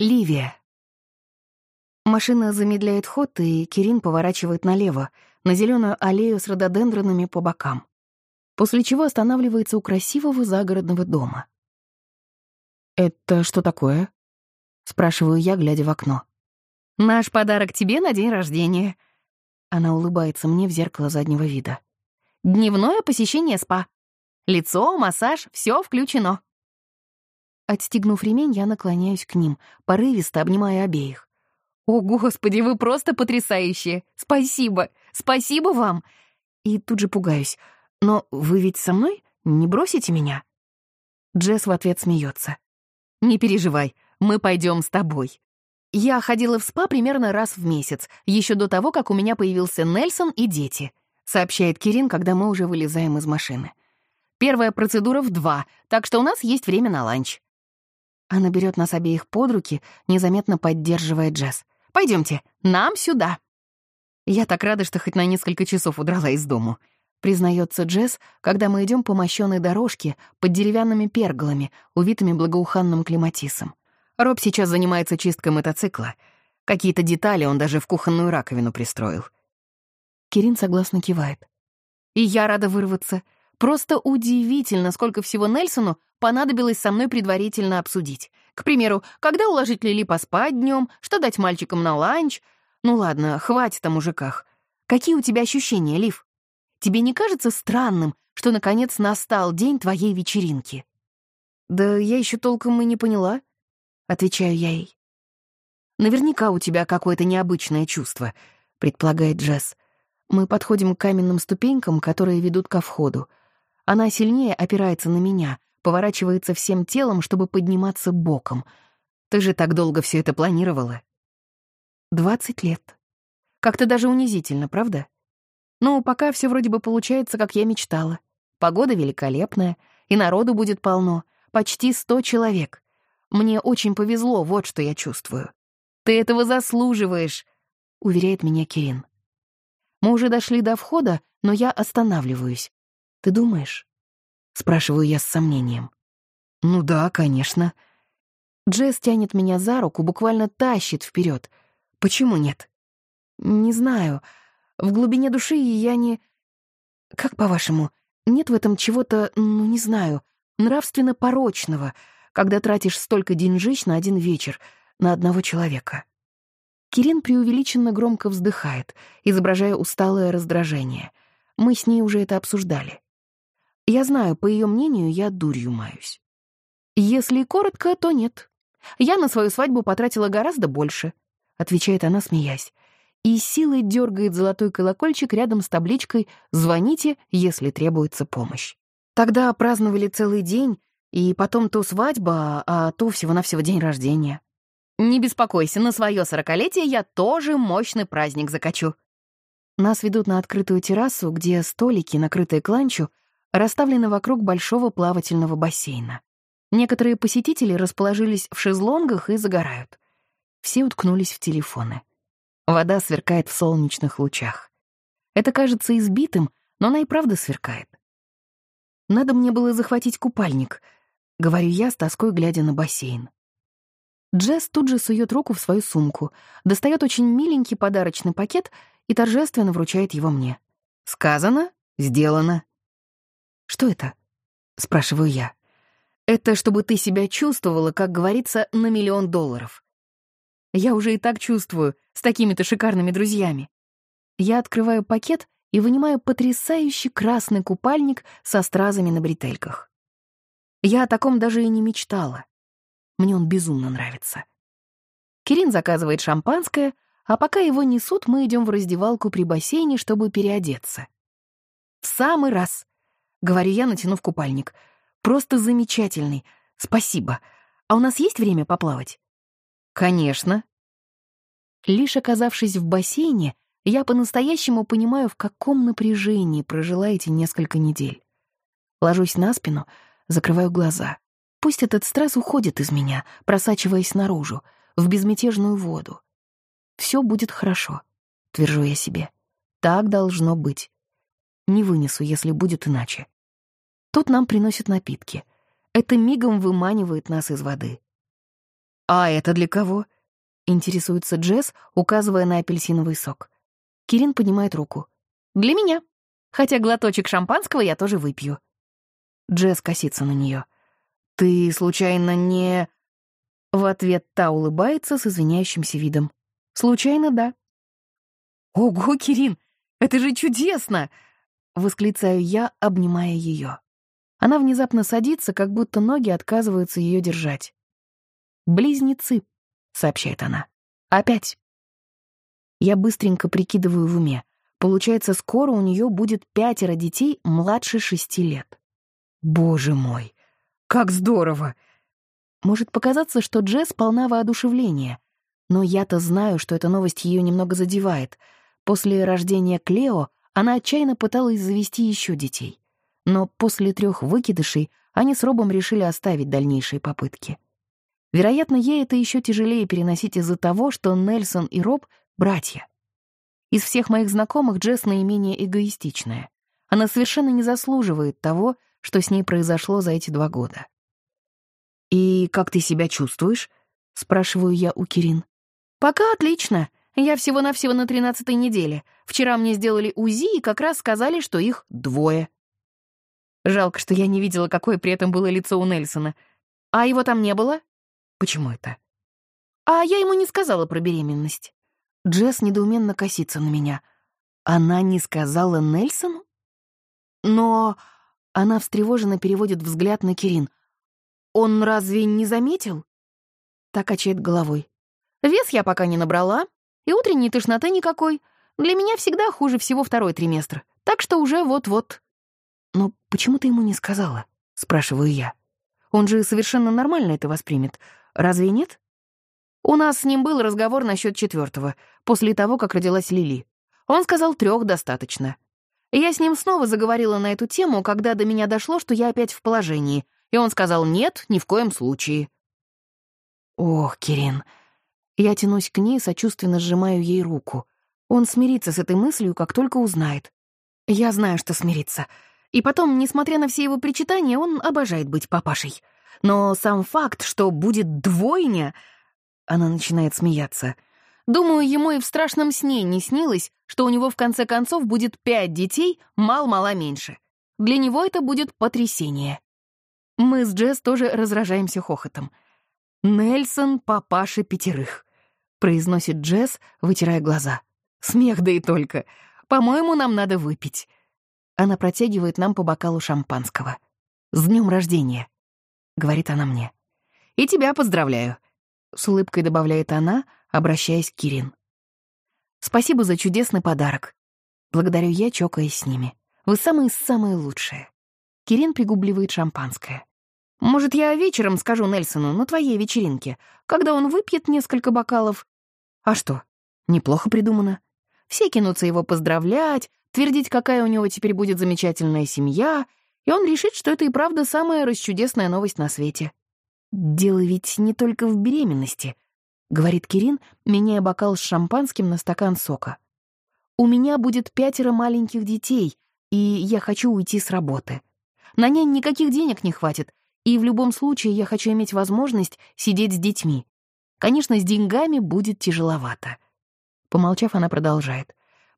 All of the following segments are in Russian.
Ливия. Машина замедляет ход, и Кирин поворачивает налево, на зеленую аллею с рододендронами по бокам, после чего останавливается у красивого загородного дома. «Это что такое?» — спрашиваю я, глядя в окно. «Наш подарок тебе на день рождения». Она улыбается мне в зеркало заднего вида. «Дневное посещение спа. Лицо, массаж — все включено». Отстегнув ремень, я наклоняюсь к ним, порывисто обнимая обеих. «О, Господи, вы просто потрясающие! Спасибо! Спасибо вам!» И тут же пугаюсь. «Но вы ведь со мной? Не бросите меня?» Джесс в ответ смеется. «Не переживай, мы пойдем с тобой». Я ходила в спа примерно раз в месяц, еще до того, как у меня появился Нельсон и дети, сообщает Кирин, когда мы уже вылезаем из машины. Первая процедура в два, так что у нас есть время на ланч. Она берет нас обеих под руки, незаметно поддерживая Джесс. Пойдемте, нам сюда. Я так рада, что хоть на несколько часов удрала из дому. Признается Джесс, когда мы идем по мощенной дорожке под деревянными перголами, увитыми благоуханным клематисом. Роб сейчас занимается чисткой мотоцикла. Какие-то детали он даже в кухонную раковину пристроил. Кирин согласно кивает. И я рада вырваться. Просто удивительно, сколько всего Нельсону понадобилось со мной предварительно обсудить. К примеру, когда уложить Лили поспать днем, что дать мальчикам на ланч. Ну ладно, хватит о мужиках. Какие у тебя ощущения, Лив? Тебе не кажется странным, что наконец настал день твоей вечеринки? Да я еще толком и не поняла, отвечаю я ей. Наверняка у тебя какое-то необычное чувство, предполагает Джесс. Мы подходим к каменным ступенькам, которые ведут ко входу. Она сильнее опирается на меня, поворачивается всем телом, чтобы подниматься боком. Ты же так долго все это планировала. Двадцать лет. Как-то даже унизительно, правда? Ну, пока все вроде бы получается, как я мечтала. Погода великолепная, и народу будет полно, почти сто человек. Мне очень повезло, вот что я чувствую. Ты этого заслуживаешь, уверяет меня Кирин. Мы уже дошли до входа, но я останавливаюсь. Ты думаешь? Спрашиваю я с сомнением. Ну да, конечно. Джесс тянет меня за руку, буквально тащит вперед. Почему нет? Не знаю. В глубине души я не... Как по-вашему, нет в этом чего-то, ну не знаю, нравственно порочного, когда тратишь столько деньжищ на один вечер, на одного человека? Кирин преувеличенно громко вздыхает, изображая усталое раздражение. Мы с ней уже это обсуждали. Я знаю, по ее мнению, я дурью маюсь. Если коротко, то нет. Я на свою свадьбу потратила гораздо больше, отвечает она, смеясь. И силой дергает золотой колокольчик рядом с табличкой «Звоните, если требуется помощь». Тогда праздновали целый день, и потом то свадьба, а то всего-навсего день рождения. Не беспокойся, на свое сорокалетие я тоже мощный праздник закачу. Нас ведут на открытую террасу, где столики, накрытые кланчу, расставлены вокруг большого плавательного бассейна. Некоторые посетители расположились в шезлонгах и загорают. Все уткнулись в телефоны. Вода сверкает в солнечных лучах. Это кажется избитым, но она и правда сверкает. Надо мне было захватить купальник, говорю я с тоской, глядя на бассейн. Джесс тут же сует руку в свою сумку, достает очень миленький подарочный пакет и торжественно вручает его мне. Сказано, сделано. «Что это?» — спрашиваю я. «Это чтобы ты себя чувствовала, как говорится, на миллион долларов». Я уже и так чувствую, с такими-то шикарными друзьями. Я открываю пакет и вынимаю потрясающий красный купальник со стразами на бретельках. Я о таком даже и не мечтала. Мне он безумно нравится. Кирин заказывает шампанское, а пока его несут, мы идем в раздевалку при бассейне, чтобы переодеться. В самый раз. — говорю я, натянув купальник. «Просто замечательный. Спасибо. А у нас есть время поплавать?» «Конечно». Лишь оказавшись в бассейне, я по-настоящему понимаю, в каком напряжении прожила эти несколько недель. Ложусь на спину, закрываю глаза. Пусть этот стресс уходит из меня, просачиваясь наружу, в безмятежную воду. Все будет хорошо, твержу я себе. Так должно быть. Не вынесу, если будет иначе. Тут нам приносят напитки. Это мигом выманивает нас из воды. «А это для кого?» — интересуется Джесс, указывая на апельсиновый сок. Кирин поднимает руку. «Для меня. Хотя глоточек шампанского я тоже выпью». Джесс косится на нее. «Ты, случайно, не...» В ответ та улыбается с извиняющимся видом. «Случайно, да». «Ого, Кирин, это же чудесно!» — восклицаю я, обнимая ее. Она внезапно садится, как будто ноги отказываются ее держать. «Близнецы», — сообщает она. «Опять». Я быстренько прикидываю в уме. Получается, скоро у нее будет пятеро детей младше шести лет. Боже мой, как здорово! Может показаться, что Джесс полна воодушевления, но я-то знаю, что эта новость ее немного задевает. После рождения Клео она отчаянно пыталась завести еще детей. Но после трех выкидышей они с Робом решили оставить дальнейшие попытки. Вероятно, ей это еще тяжелее переносить из-за того, что Нельсон и Роб — братья. Из всех моих знакомых Джесс наименее эгоистичная. Она совершенно не заслуживает того, что с ней произошло за эти два года. «И как ты себя чувствуешь?» — спрашиваю я у Кирин. «Пока отлично. Я всего-навсего на тринадцатой неделе. Вчера мне сделали УЗИ и как раз сказали, что их двое». Жалко, что я не видела, какое при этом было лицо у Нельсона. А его там не было? Почему это? А я ему не сказала про беременность. Джесс недоуменно косится на меня. Она не сказала Нельсону? Но... Она встревоженно переводит взгляд на Кирин. «Он разве не заметил?» Так качает головой. «Вес я пока не набрала, и утренней тошноты никакой. Для меня всегда хуже всего второй триместр, так что уже вот-вот». «Но почему ты ему не сказала?» — спрашиваю я. «Он же совершенно нормально это воспримет. Разве нет?» У нас с ним был разговор насчет четвертого, после того, как родилась Лили. Он сказал, трех достаточно. Я с ним снова заговорила на эту тему, когда до меня дошло, что я опять в положении, и он сказал «нет, ни в коем случае». Ох, Кирин. Я тянусь к ней, сочувственно сжимаю ей руку. Он смирится с этой мыслью, как только узнает. Я знаю, что смирится. И потом, несмотря на все его причитания, он обожает быть папашей. Но сам факт, что будет двойня... Она начинает смеяться. Думаю, ему и в страшном сне не снилось, что у него в конце концов будет пять детей, мал-мала меньше. Для него это будет потрясение. Мы с Джесс тоже разражаемся хохотом. «Нельсон — папаша пятерых», — произносит Джесс, вытирая глаза. «Смех да и только. По-моему, нам надо выпить». Она протягивает нам по бокалу шампанского. «С днем рождения», — говорит она мне. «И тебя поздравляю», — с улыбкой добавляет она, обращаясь к Кирин. «Спасибо за чудесный подарок. Благодарю я, чокаясь с ними. Вы самые-самые лучшие». Кирин пригубливает шампанское. «Может, я вечером скажу Нельсону на твоей вечеринке, когда он выпьет несколько бокалов? А что, неплохо придумано. Все кинутся его поздравлять, твердить, какая у него теперь будет замечательная семья, и он решит, что это и правда самая расчудесная новость на свете. «Дело ведь не только в беременности», — говорит Кирин, меняя бокал с шампанским на стакан сока. «У меня будет пятеро маленьких детей, и я хочу уйти с работы. На нянь никаких денег не хватит, и в любом случае я хочу иметь возможность сидеть с детьми. Конечно, с деньгами будет тяжеловато». Помолчав, она продолжает.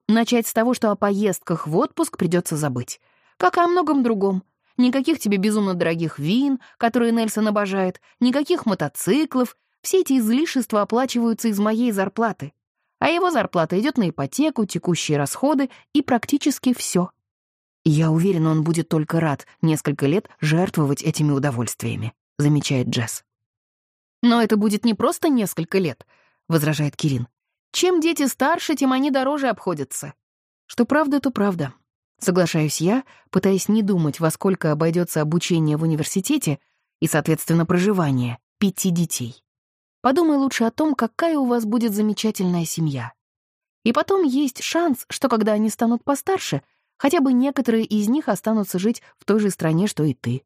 Начать с того, что о поездках в отпуск придется забыть. Как и о многом другом. Никаких тебе безумно дорогих вин, которые Нельсон обожает, никаких мотоциклов. Все эти излишества оплачиваются из моей зарплаты. А его зарплата идет на ипотеку, текущие расходы и практически все. Я уверен, он будет только рад несколько лет жертвовать этими удовольствиями, замечает Джесс. Но это будет не просто несколько лет, возражает Кирин. Чем дети старше, тем они дороже обходятся. Что правда, то правда. Соглашаюсь я, пытаясь не думать, во сколько обойдется обучение в университете и, соответственно, проживание пяти детей. Подумай лучше о том, какая у вас будет замечательная семья. И потом есть шанс, что когда они станут постарше, хотя бы некоторые из них останутся жить в той же стране, что и ты.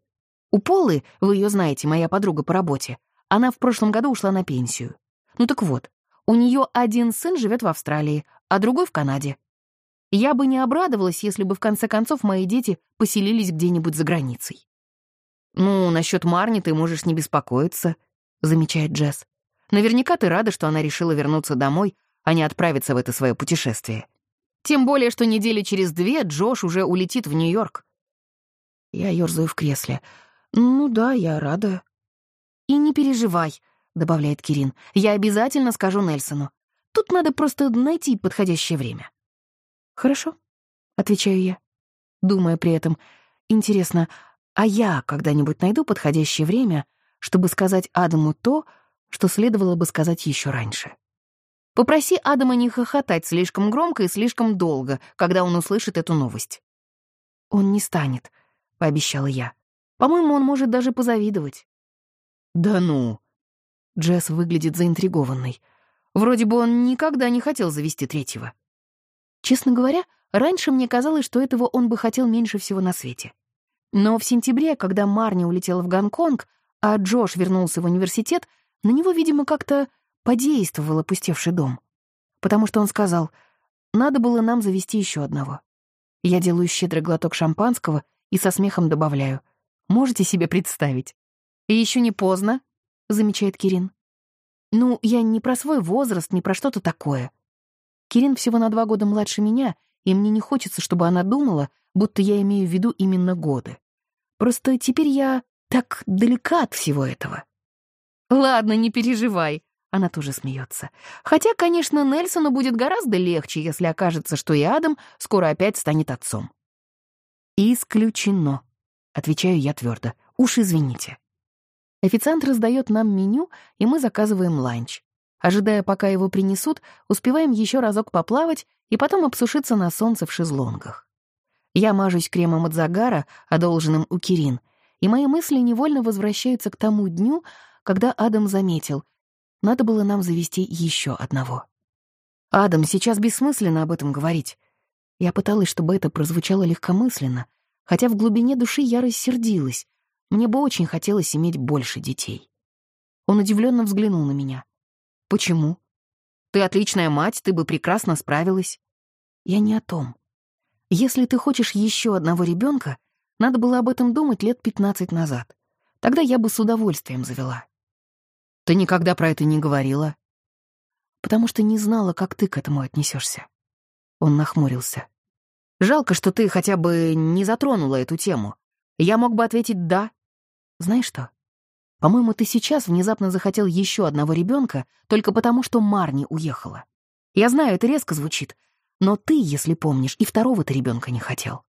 У Полы, вы ее знаете, моя подруга по работе, она в прошлом году ушла на пенсию. Ну так вот, у нее один сын живет в Австралии, а другой в Канаде. Я бы не обрадовалась, если бы в конце концов мои дети поселились где-нибудь за границей. «Ну, насчет Марни ты можешь не беспокоиться», — замечает Джесс. Наверняка ты рада, что она решила вернуться домой, а не отправиться в это свое путешествие. Тем более, что недели через две Джош уже улетит в Нью-Йорк. Я ерзаю в кресле. Ну да, я рада. И не переживай, добавляет Кирин. Я обязательно скажу Нельсону. Тут надо просто найти подходящее время. Хорошо, отвечаю я, думая при этом. Интересно, а я когда-нибудь найду подходящее время, чтобы сказать Адаму то, что следовало бы сказать еще раньше? Попроси Адама не хохотать слишком громко и слишком долго, когда он услышит эту новость. «Он не станет», — пообещала я. «По-моему, он может даже позавидовать». «Да ну!» Джесс выглядит заинтригованной. Вроде бы он никогда не хотел завести третьего. Честно говоря, раньше мне казалось, что этого он бы хотел меньше всего на свете. Но в сентябре, когда Марни улетела в Гонконг, а Джош вернулся в университет, на него, видимо, как-то подействовал опустевший дом. Потому что он сказал, надо было нам завести еще одного. Я делаю щедрый глоток шампанского и со смехом добавляю. Можете себе представить? И еще не поздно, замечает Кирин. Ну, я не про свой возраст, не про что-то такое. Кирин всего на два года младше меня, и мне не хочется, чтобы она думала, будто я имею в виду именно годы. Просто теперь я так далека от всего этого. Ладно, не переживай, она тоже смеется. Хотя, конечно, Нельсону будет гораздо легче, если окажется, что и Адам скоро опять станет отцом. «Исключено», — отвечаю я твердо. «Уж извините». Официант раздает нам меню, и мы заказываем ланч. Ожидая, пока его принесут, успеваем еще разок поплавать и потом обсушиться на солнце в шезлонгах. Я мажусь кремом от загара, одолженным у Кирин, и мои мысли невольно возвращаются к тому дню, когда Адам заметил, надо было нам завести еще одного. «Адам, сейчас бессмысленно об этом говорить». Я пыталась, чтобы это прозвучало легкомысленно, хотя в глубине души я рассердилась. Мне бы очень хотелось иметь больше детей. Он удивленно взглянул на меня. «Почему? Ты отличная мать, ты бы прекрасно справилась». Я не о том. Если ты хочешь еще одного ребенка, надо было об этом думать лет пятнадцать назад. Тогда я бы с удовольствием завела. Ты никогда про это не говорила. Потому что не знала, как ты к этому отнесешься. Он нахмурился. Жалко, что ты хотя бы не затронула эту тему. Я мог бы ответить «да». Знаешь что? По-моему, ты сейчас внезапно захотел еще одного ребенка только потому, что Марни уехала. Я знаю, это резко звучит, но ты, если помнишь, и второго-то ребенка не хотел.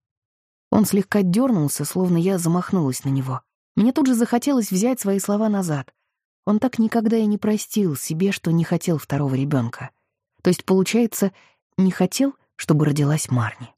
Он слегка дернулся, словно я замахнулась на него. Мне тут же захотелось взять свои слова назад. Он так никогда и не простил себе, что не хотел второго ребенка. То есть, получается, не хотел, чтобы родилась Марни.